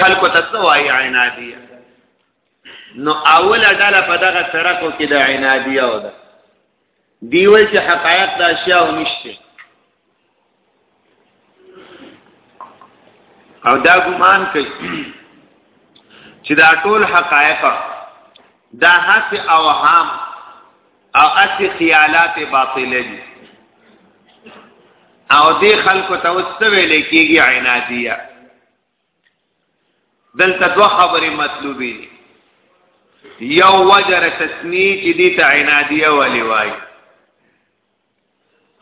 خلکو ته څه وایي عنادیه نو اوله ډله په دغه ترکو کې د عنادیه او ده دی وای چې حقایق د اشیاء نشته او دا ګمان کوي چې دا ټول حقایق دا هڅه او هام او اسی خیالات باطله دي او دې خلکو ته اوس څه ویل کېږي عنادیه دلته دوه خبرې مطلوبې دي یو وجر تسنی چې دې ته عنادیه ولې وایي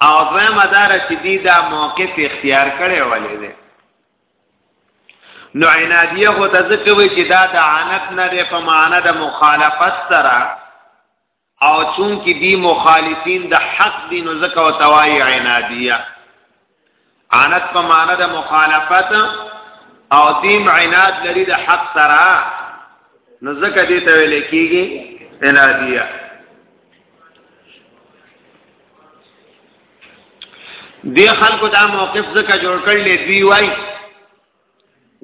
او دویم دار چې دې دا موقف اختیار کړي ولې ده نو عنادیه خو د ذکر وی چې دا د عنت نه ده په معنا د مخالفت سره او چون کې دی مخالفین د حق دین او زکه او توای عنادیه عناد په معنی د مخالفت او دیم عناد لري د حق سره نو زکه دې ته ویل کېږي عنادیه دی خلکو دا موقف زکه جوړ کړل دی وای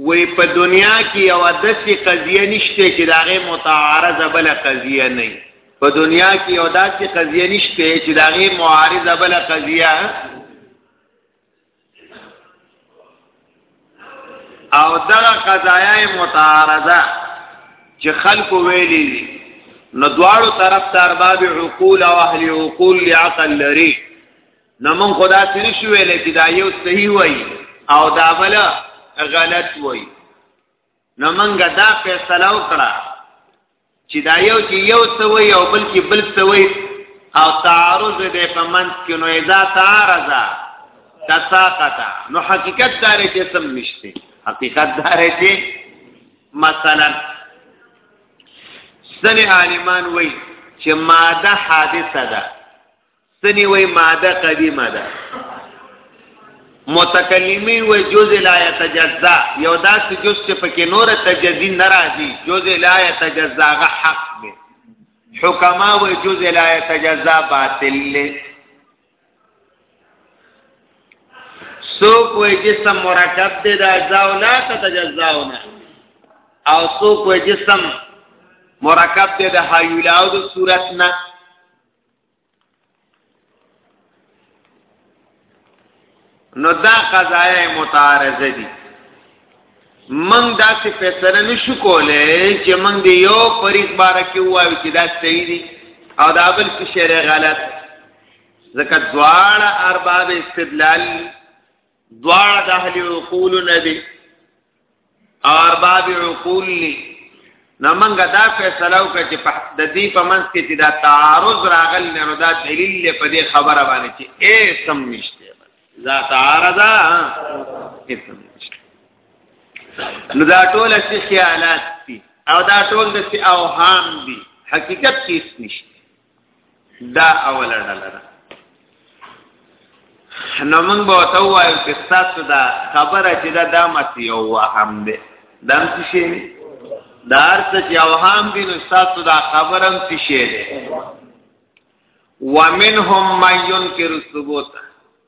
وی په دنیا کې یو داسې قضیه نشته چې داغه متعارضه بل قضیه نه په دنیا کې یو داسې قضیه نشته چې داغه معارضه بل قضیه او دغه قضایای متعارضه چې خلکو ویلي دي نو دواړو طرف ته ارباب عقول او اهل عقول لعقل لري نو مونږ خدا سره شو ویل چې دا یو صحیح وای او دا بل غلط وای نو مونږ دا فیصله وکړه چې دا یو چې یو څه وای او بل کې بل څه وای او تعارض دې په منځ کې نو اذا تعارض تساقط نو حقیقت دار چې سم نشته حقیقت دار چې مثلا سنه عالمان وای چې ماده حادثه ده سنی وی ماده قدیمه ده متکلمی وی جز لا یتجزا یو داسې جز چې پکې نور تجزی ناراضي جز لا یتجزا غ حق دی حکما وی جز لا یتجزا باطل دی سوک وی جسم مرکب دی دا اجزاو لا تتجزاو نه او سوک وی جسم مرکب دی د حیولاو د صورت نه نو دا قضایه متعارضه دي من دا څه فیصله نشو کولای چې من دی یو فریق بار کې وایو چې دا صحیح دي او دا بل څه شری غلط ځکه دواړه ارباب استدلال دواړه د اهل عقول نبی ارباب عقول لی نمنګ دا فیصله وکړه چې د دې په منځ کې چې دا تعارض راغل نه نو دا دلیل په دې خبره باندې چې اے سم نشته دا تعارض اسم نشته نو دا ټول چې خیالات دي او دا ټول د اوهام دي حقیقت کې نشته دا اول ډله ده نو موږ به ته وایو چې تاسو دا خبره چې دا دامت یو وهم ده دم څه شي دا ارڅ چې او هم دي نو تاسو دا خبرم څه شي ده ومنهم من ينكر الثبوت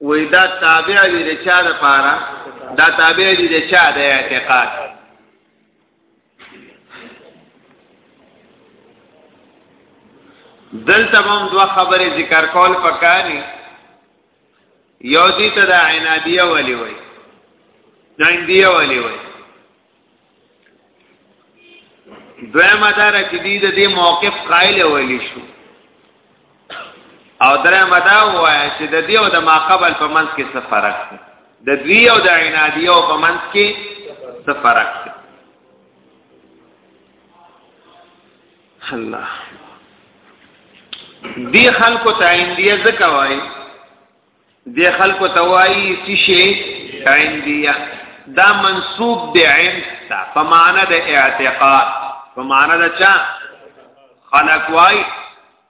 وې دا تابع دي د چا د پاره دا تابع دي د چا د اعتقاد دلته هم دوه خبرې ذکر کول پکاري یو دې ته د عنادیه ولي وای ځندیه ولي وای دویمه داره چې دی د دې موقف قائل ولی شو او درېمه دا وایي چې د دې او د ما قبل په منځ کې څه فرق دی د دوی او د عنادیه او په منځ کې څه فرق دی الله دی خلکو ته اندیه ځکه وایي د خلکو توای سشي عنديه دا منسوب دی عند تا په معنا د اعتقاد په معنا د چا خلق وای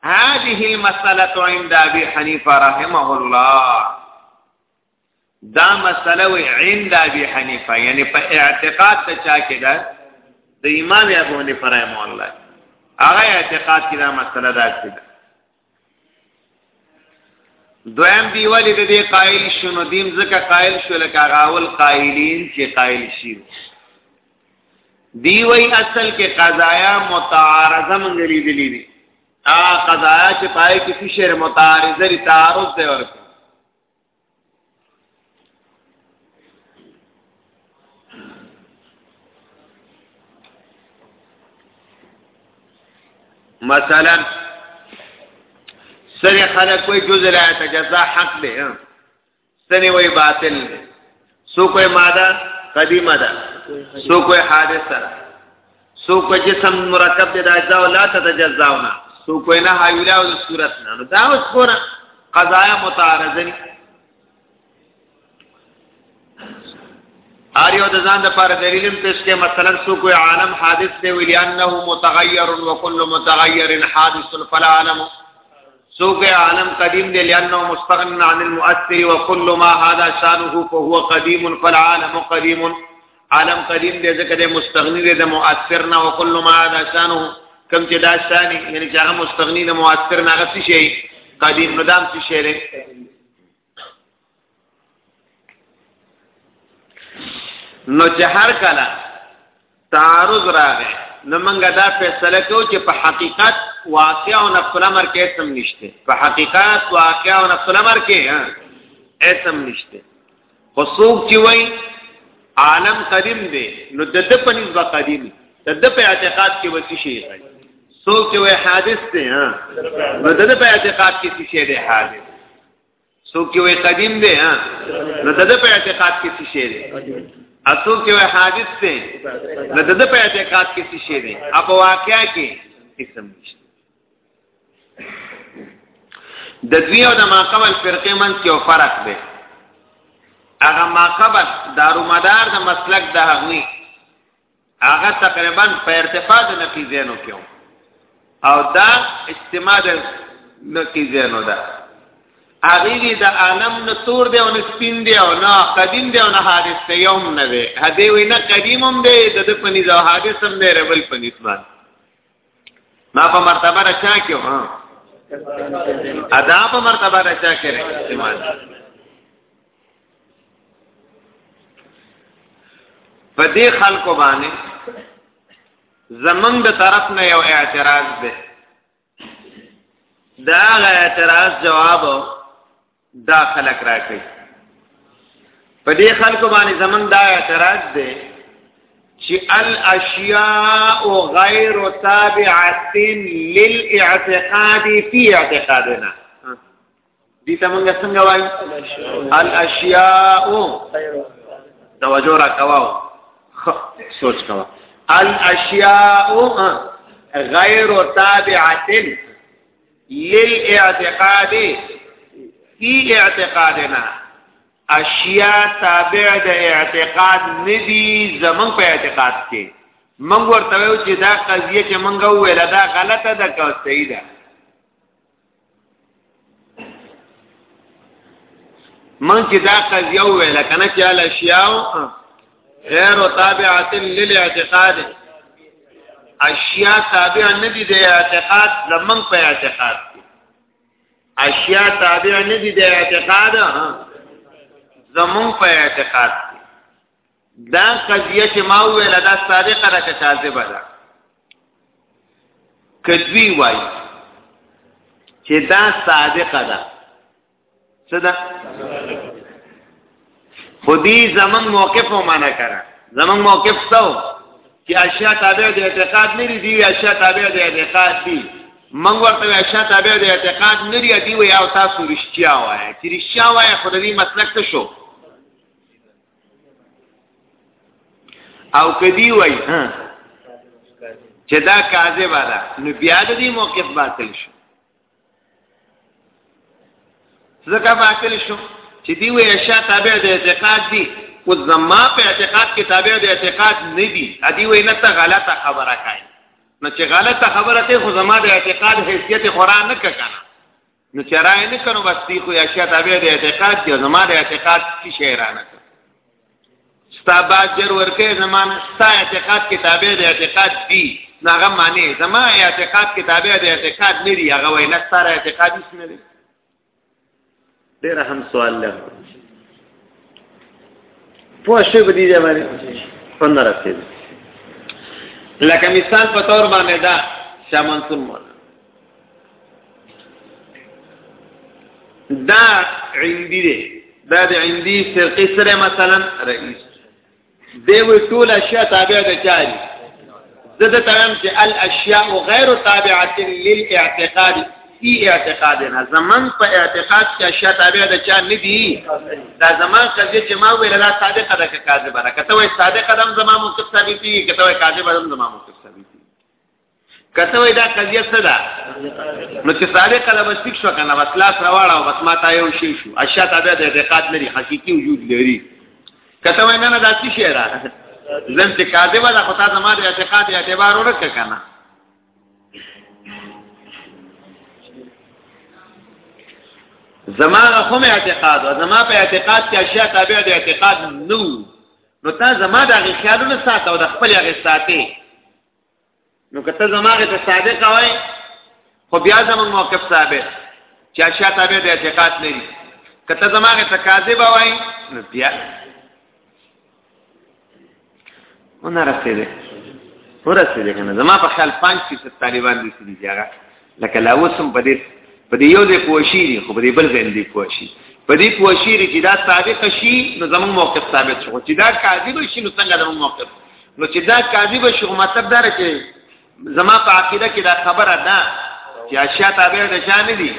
هذه المساله عند ابي حنيفه رحمه الله دا مسله وی عند ابي حنيفه یعنی په اعتقاد ته چا کې ده د امام ابو حنیفه رحمه الله هغه اعتقاد کې دا مسله ده دویم دی ولی د دې قائل شونو دیم ځکه قائل شو لکه غاول قائلین چې قائل شي دی وی اصل کې قضایا متعارضه منګلی دی دی ا قضایا چې پای کې څه شر متعارضه ری تعارض دی ورته مثلا سره خلق کوئی جزء لا تجزا حق دی سره وی باطل دی سو کوئی ماده قدیمه ده سو کوئی حادثه ده سو کوئی جسم مرکب ده د اجزاء لا تتجزاونا سو کوئی نه حیولا او صورت نه نو دا اوس ګوره قضایا متعارضه نه اریو د ځان د پر دلیلم پیش کې مثلا سو کوئی عالم حادث دی ویل انه متغیر وکل متغیر حادث فلا علم سوق عالم قديم دي لانه مستغن عن المؤثر وكل ما هذا شانه فهو قديم فالعالم قديم عالم قديم دي ځکه د مستغني دي د مؤثر نه وكل ما هذا شانه کم چې دا شاني یعنی چې هغه مستغني د مؤثر نه غسی شي قديم ندام څه شي نو چې هر کله تعارض راغی نو موږ دا فیصله کوو چې په حقیقت واقع او نفس الامر کې اسم نشته په حقیقت واقع او نفس الامر کې اسم نشته خو څوک چې وایي عالم قدیم دی نو د د په نسبت قدیم د د په اعتقاد کې وسی شي څوک چې وایي حادث دی ها نو د د په اعتقاد کې څه شي دی حادث څوک چې وای قدیم دی ها نو د په اعتقاد کې څه شی دی اڅوک چې وای حادث دی نو د په اعتقاد کې څه شی دی اپ واقعیا کې اسم نشته د دوی او د ماقبل فرقې منځ کې یو فرق دی هغه ماقبل دارو مدار د مسلک د هغوی هغه تقریبا په ارتفاع د نقیزینو کې او دا اجتماع د نقیزینو ده هغه دی د عالم نه تور دی او نه سپین دی او نه قدیم دی او نه حادث دی یوم نه دی هدی وینا قدیم هم دی د د پنی زو حادث هم دی ربل پنی اسمان ما په مرتبه را چا کیو ها ادا په مرتبه را چا کړي استعمال په دې خلکو باندې زمنګ د طرف نه یو اعتراض ده دا غ اعتراض جواب دا خلک راکړي په دې خلکو باندې زمنګ دا اعتراض ده چې الاشیاء غیر تابعه للاعتقاد فی اعتقادنا دي ته موږ څنګه وایي الاشیاء توجه را کواو سوچ کوا الاشیاء غیر تابعه للاعتقاد فی اعتقادنا اشیاء تابع د اعتقاد ندی زمون په اعتقاد کې موږ ورته ویو چې دا قضیه چې موږ ویل دا غلطه ده که صحیح ده من چې دا قضیه ویل کنه چې ال اشیاء غیر تابعه للاعتقاد اشیاء تابع نه دي د اعتقاد زمون په اعتقاد اشیاء تابع نه دي د اعتقاد زمون په اعتقاد دا قضیه چې ما ویل دا صادقه ده که کاذبه ده کدوی وای چې دا صادقه ده څه ده خودی زمن موقف و معنا کړه زمن موقف څو چې اشیاء تابع د اعتقاد نه دي دی اشیاء تابع د اعتقاد دي من ورته اشیاء تابع د اعتقاد نه دي دی وی او تاسو رښتیا وایي چې رښتیا وایي خو د دې مسلک څه شو او کدی وای چې دا کاذب ده نو بیا د دې موقف باطل شو ځکه باطل شو چې دی وی اشیاء تابع د اعتقاد دي او زما په اعتقاد کې تابع د اعتقاد نه دي ادي وی نه ته غلطه خبره کوي نو چې غلطه خبره ته خو زما د اعتقاد حیثیت قران نه کړه نو چې رائے نه کړو بس دی خو یا شیا تابع د اعتقاد دی زما د اعتقاد کی شی را نه ستا با جر ورکه زمان ستا اعتقاد کې تابع د اعتقاد دی ناغه معنی زما اعتقاد کې تابع د اعتقاد نه دی هغه وای نه ستاره اعتقاد هیڅ نه دی ډیر هم سوال له پوه شو به دي دا باندې پندره رسید لکه مثال په تور باندې دا شامن سمول دا عندي دی دا د عندي فرقې سره مثلا رئیس دی وی ټول اشیاء تابع ده چاري زده تمام چې الاشیاء غیر تابعه للاعتقاد فی اعتقادنا زمان په اعتقاد کې اشیاء تابع ده چا نه دي دا زمان کله چې ما ویل دا صادقه ده که کاذبه ده کته وای صادقه ده زمان موقف ثابتي کته وای کاذبه ده زمان موقف کته وای دا قضیه څه ده نو چې سابقه ده بس فکر شو کنه بس لاس راواړه او بس ما تا یو شی شو اشیا تابع د اعتقاد لري حقيقي وجود لري کته وای نه نه دا څه شی را زم چې کاذب ده خو تاسو ما د اعتقاد اعتبار ورک کنه زما هم اعتقاد او زما په اعتقاد کې اشیاء تابع د اعتقاد نو نو تا زما د غي خیالونه ساته او د خپل غي ساتي نو کته زماغه ته صادق وای خو بیا زمون موقف ثابت چې اشیاء تابع د اعتقاد نه دي کته زماغه ته کاذب وای نو بیا ونه رسیدل ورسېدل کنه زما په خیال 5% طالبان دي چې هغه لکه لا اوس هم په دې په دې یو ځای پوه شي خو په دې بل ځای نه پوه شي په دې پوه شي چې دا صادق شي نو زموږ موقف ثابت شو چې دا کاذب شي نو څنګه زموږ موقف نو چې دا کاذب شي مطلب دا چې زما په عقیده کې دا خبره ده چې اشیاء تابع د شان دي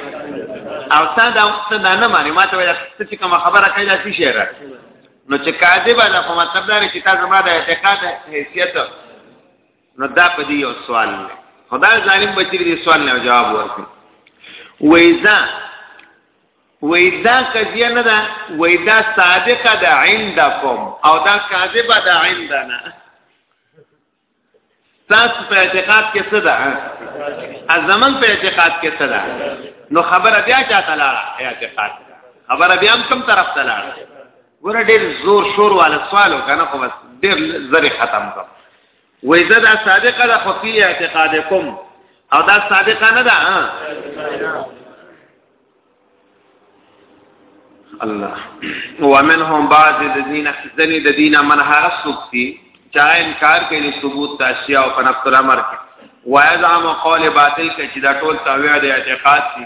او تا دا څه نه مانی ما ته وایي چې کوم خبره کوي دا څه شعر نو چې کاذب ده په مطلب دا چې تا زما د اعتقاد حیثیت نو دا په دې یو سوال دی خدای ظالم بچی دې سوال نه جواب ورکړي وېزا وېدا کجیا نه دا وېدا صادقه ده عندکم او دا کاذبه ده عندنا تاسو په اعتقاد کې څه ده ازمن په اعتقاد کې څه ده نو خبره بیا چاته لاړه اعتقاد خبره بیا هم کوم طرف ته لاړه ګوره ډېر زور شور والا سوال وکنه خو بس ډېر زری ختم کړ وای زه دا صادقه ده خو فی اعتقادکم او دا صادقه نه ده الله ومنهم بعض الذين ذني د دینه من هغه سوکتی چا انکار کوي ثبوت تاشیا او پنځه الامر کې وایزعم قول باطل کې چې دا ټول تویا د اعتقاد دي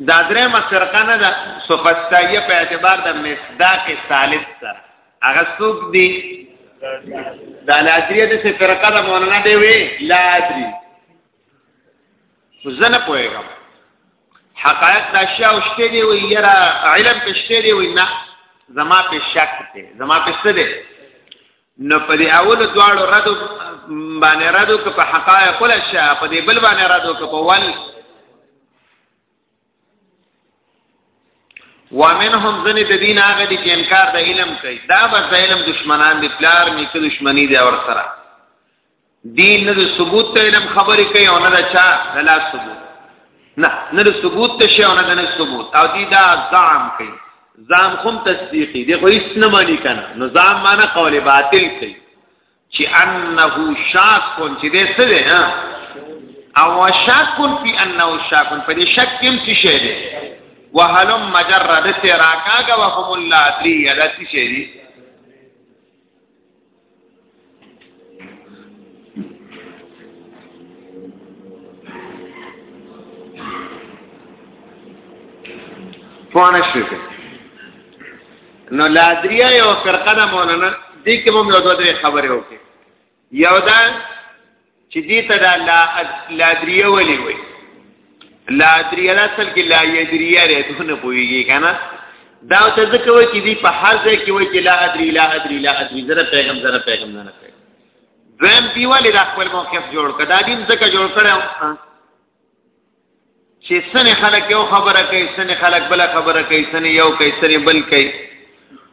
دا درې مفرقه نه ده سوفسطائیه په اعتبار د مصداق ثالث سره هغه څوک دی دا لادریه د فرقه د مولانا دی وی لادری زنه پوهیږم حقایق دا شیا او شته دی وی یرا علم پښته دی وی نه زما په شک دی زما پښته دی نو په دې اول دواړو ردو باندې ردو که په حقایق ول شي په دې بل باندې ردو که په ول ومنهم ذنی د دین هغه دي چې انکار د علم کوي دا به د علم دشمنان دي پلار نیکه دشمنی دی ور سره دین نه د ثبوت ته علم خبرې کوي او نه د چا د لا ثبوت نه نه د ثبوت ته شي او نه د نه ثبوت او دی دا زعم کوي زعم هم تصدیقي دی خو هیڅ نه مانی کنه نو زعم معنی قول باطل کوي چې انه شاک کون چې دې څه دی ها او شاک کون فی انه شاک کون په دې شک کې څه شی دی وهلم مجرد سراکاګه وهم الله دی دا څه شی دی پوانه شي نو لادریا یو فرقه ده مولانا دې کې هم یو دوه درې خبرې وکړي یو دا چې دې ته دا لا لادریه ولي وي لادریه اصل کې لا یدریه لري ته نه پويږي کنه دا ته ځکه وایي چې دې په هر ځای کې وایي چې لا ادري لا ادري لا ادري زره پیغام زره پیغام نه نه دویم دیواله د خپل موقف جوړ کړه دا دین ځکه جوړ کړه چې سن خلک یو خبره کوي سن خلک بل خبره کوي سن یو کوي سن بل کوي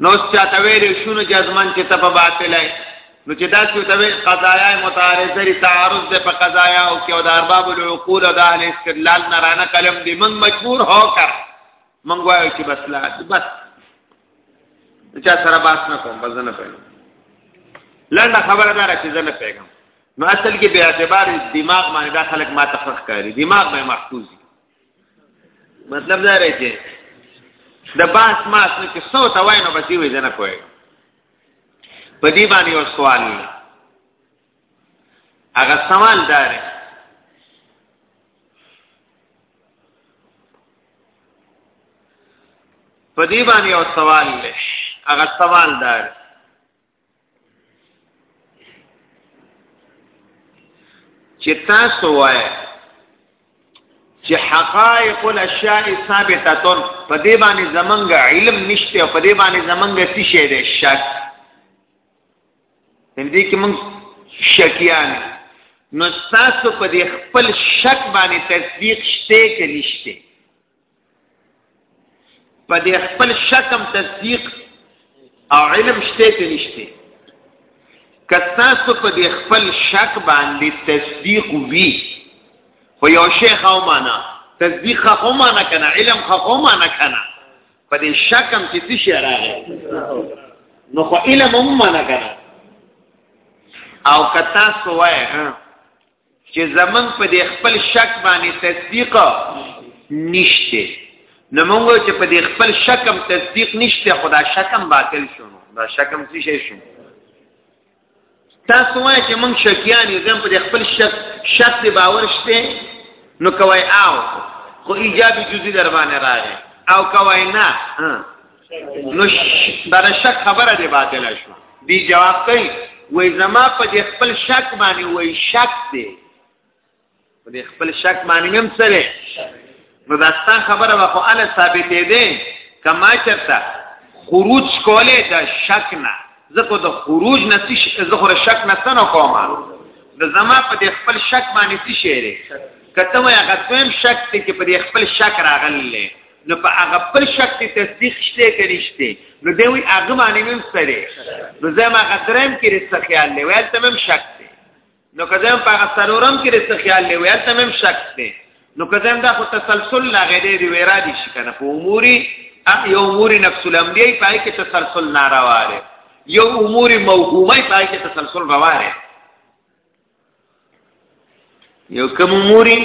نو چاته ویل شنو جزمن چې ته په باطل یې نو چې دا څه ته وی قضایا متعارضه ری تعارض ده په قضایا او کې او د ارباب العقول او د اهل استدلال نه رانه قلم دی من مجبور هو کر من وایو چې بس لا بس چا سره باس نه کوم بس نه پېږم لنډه خبره ده چې زه نه پېږم نو اصل کې به اعتبار دماغ باندې دا خلک ما ته خخ کاری دماغ به محفوظ مطلب دا رہی چې د باس ما اصل کې سو تا وای نو بچي وې نه کوی په دې باندې یو سوال هغه سوال دار په دې باندې یو سوال دی هغه سوال دار چې تاسو وای چې حقائق الاشیاء ثابتتون په دې باندې زمنګ علم نشته او په دې باندې زمنګ څه شی دی شک دې کې موږ شکیان نو تاسو په دې خپل شک باندې تصدیق شته کې نشته په دې خپل شکم تصدیق او علم شته کې نشته کستاسو په دې خپل شک باندې تصدیق وی خو یو شیخ او معنا تصدیق خو معنا کنه علم خو معنا کنه په دې شکم کې څه شی راغی نو خو علم هم معنا کنه او کتا سوای ها چې زمون په دې خپل شک باندې تصدیق نشته نو موږ چې په دې خپل شکم تصدیق نشته خدا شکم باطل شونه دا شکم څه شي شونه تاسو وایئ چې موږ شکیان یو زم په خپل شک شک دی باور شته نو کوي او خو ایجاب جزئی در باندې راغی او کوي نه نو دا شک خبره دی باطل شو دی جواب کوي وای زما په دې خپل شک باندې وای شک دی په دې خپل شک باندې هم سره نو دا ستا خبره واخو اله ثابتې ده کما چرتا خروج کوله دا شک نه زه کو د خروج نه څه زه خو شک نه څنګه کوم د زما په دې خپل شک باندې څه شعر کته وای هغه دویم شک ته کې په دې خپل شک راغلې نو په هغه بل شک کې تصدیق شته کې نشته نو دی وی هغه باندې مم سره نو زما غدرم کې رس خیال دی ویل تمام شک دی نو کله په هغه سرورم کې رس خیال دی ویل تمام شک دی نو کله دا خو تسلسل لا غیر دی ویرا دي شي کنه په اموري یو امور نفس الامریه پای کې تسلسل ناروا دی یو امور موهومه پای کې تسلسل روا دی یو کوم موري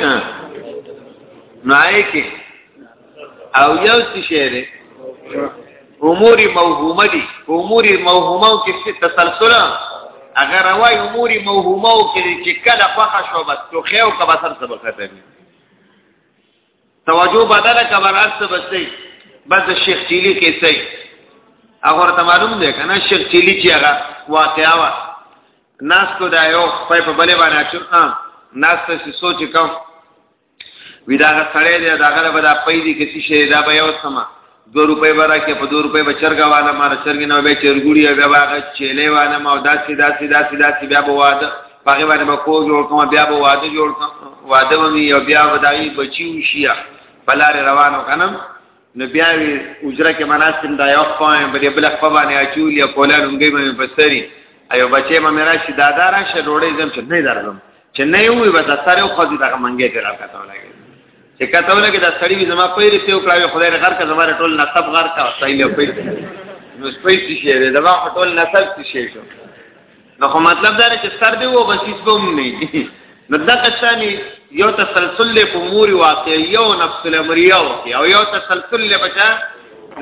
نای کې او یو څه شعر امور موهومه دي امور موهومه کې څه تسلسل اگر روای امور موهومه کې چې کله فخه شو بس تو خو کا بسر سبق ته توجه بدل کا برات څه بسې بس شیخ چيلي کې څه هغه ته معلوم دی کنه شیخ چيلي چې هغه واقعا ناستو دا یو خپای په بلې باندې اچو ناستو چې سوچ کوم وی دا سړی دی دا غره به دا پیدي کې څه شي دا به یو سما 2 روپۍ برا کې په 2 روپۍ بچرګا والا مار چرګ نه به چرګوړي بیا واغه چيلې والا ما داسې داسې داسې داسې بیا به واده هغه باندې به کو جوړ کوم بیا به واده جوړ کوم واده ومي بیا وداي بچي وشي بلار روانو کنم نو بیا وی اجره کې مناسب دا یو خپل په دې بل خپل باندې اچول یا کولا لونګي مې په سری ایو بچې مې میرا شي دادا را شه ډوړې زم چې نه درځم چې نه وي بس سره یو خو دې دا منګې ته راکته ولګي چې کته ولګي دا سړی وي زما پیری ته وکړاوي خدای نه غر کا زما ټول نسب غر کا صحیح له پیری نو سپېڅ شي دا ما ټول نسب شي شو نو خو مطلب دا چې سر دی وو بس هیڅ هم نه نو دا کسانی یو تسلسل له امور واقع یو نفس الامریه او یو تسلسل له بچا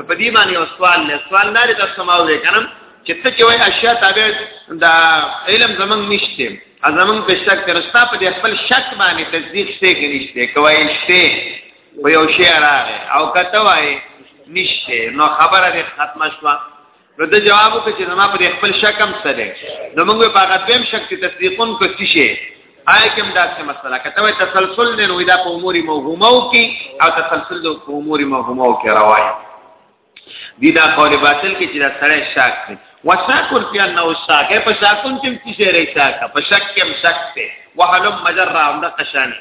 په دې باندې یو سوال له سوال نه لري سماو دی کنه چې ته چې وای اشیاء تابع دا علم زمنګ نشته ازمن په شک کرستا په دې خپل شک باندې تصدیق شته کې نشته کوي شته و یو شی راغی او کته وای نشته نو خبره دې ختمه شوه نو د جواب وکړي چې زما پر خپل شک هم څه دی نو موږ په هغه دویم شک کې تصدیقون کو څه شي آی کوم داسې مسله کته وي تسلسل نه وي دا په امور موهومو کې او تسلسل د امور موهومو کې راوایي دي دا قول باطل کې چې دا سړی شک دی وشاکر فی انه شک په شکون کې څه شی ری شک په شک کې شک دی وحلم مجرا هم د قشانی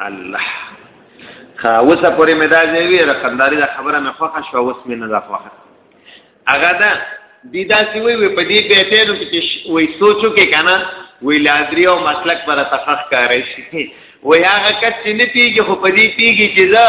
الله کا وسه پورې مې دا ځای وی رقمداري دا خبره مې خوښه شو اوس مې نه دا خوښه هغه دا دی دا سی وی په دې بیتونو کې وی سوچو کې کنه وی لادری او مسلک پر تخخ کارې شي وی هغه کچ نه پیږي خو په دې پیږي چې دا